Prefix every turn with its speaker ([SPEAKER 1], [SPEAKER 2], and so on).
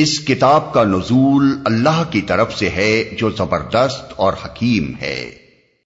[SPEAKER 1] اس کتاب کا نزول اللہ کی طرف سے ہے جو زبردست اور حکیم ہے۔